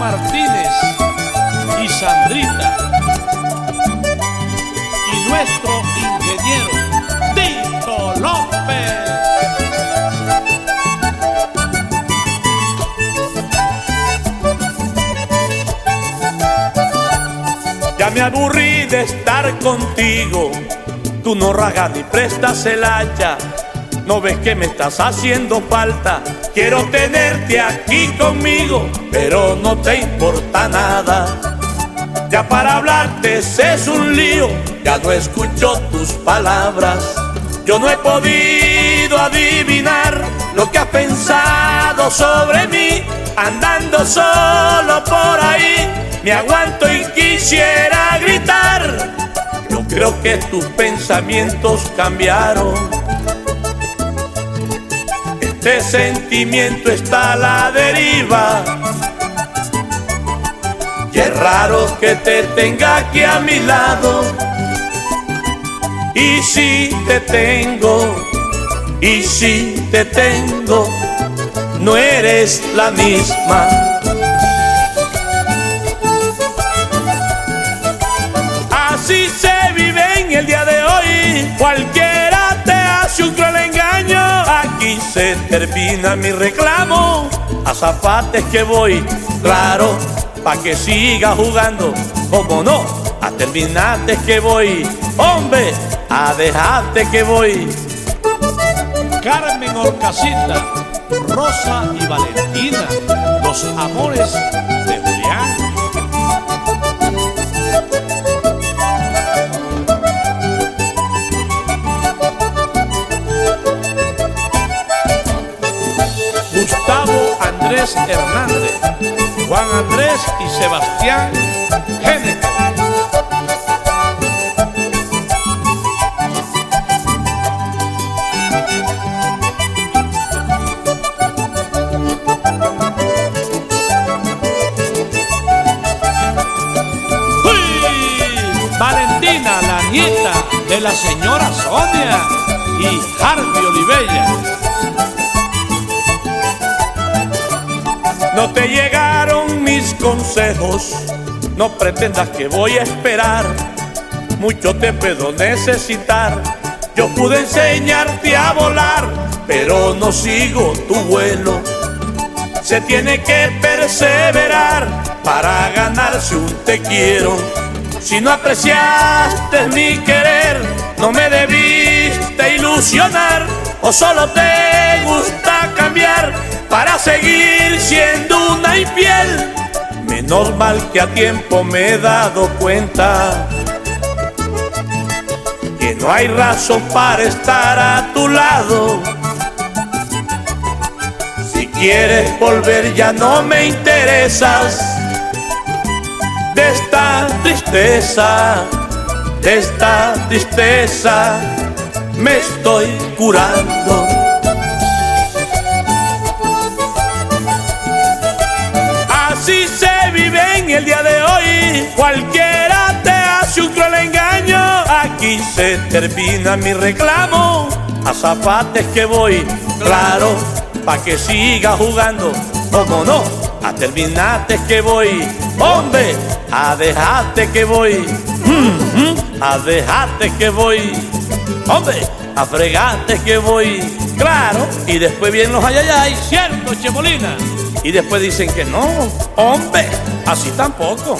Martínez y Sandrita y nuestro ingeniero Tito López. Ya me aburrí de estar contigo, tú no ragas ni prestas el hacha. No ves que me estás haciendo falta. Quiero tenerte aquí conmigo, pero no te importa nada. Ya para hablarte es un lío, ya no escucho tus palabras. Yo no he podido adivinar lo que has pensado sobre mí, andando solo por ahí. Me aguanto y quisiera gritar. Yo creo que tus pensamientos cambiaron este sentimiento está a la deriva. Y es raro que te tenga aquí a mi lado. Y si te tengo, y si te tengo, no eres la misma. Se termina mi reclamo. A zapates que voy, claro, pa' que siga jugando. Como no, a terminarte que voy. Hombre, a dejarte que voy. Carmen Orcasita, Rosa y Valentina, los amores de Julián. Andrés Hernández, Juan Andrés y Sebastián Géneco. Valentina, la nieta de la señora Sonia y Harvey Olivella. No te llegaron mis consejos, no pretendas que voy a esperar. Mucho te puedo necesitar. Yo pude enseñarte a volar, pero no sigo tu vuelo. Se tiene que perseverar para ganarse un te quiero. Si no apreciaste mi querer, no me debiste ilusionar o solo te gusta cambiar para seguir siendo una infiel. Menos mal que a tiempo me he dado cuenta que no hay razón para estar a tu lado. Si quieres volver ya no me interesas. De esta tristeza, de esta tristeza me estoy curando. Termina mi reclamo. A zapates que voy, claro, pa' que siga jugando. Como no, a terminarte que voy. Hombre, a dejarte que voy. A dejarte que voy. Hombre, a fregarte que voy. Claro, y después vienen los ayayay. ¿Cierto, Chemolina? Y después dicen que no, hombre, así tampoco.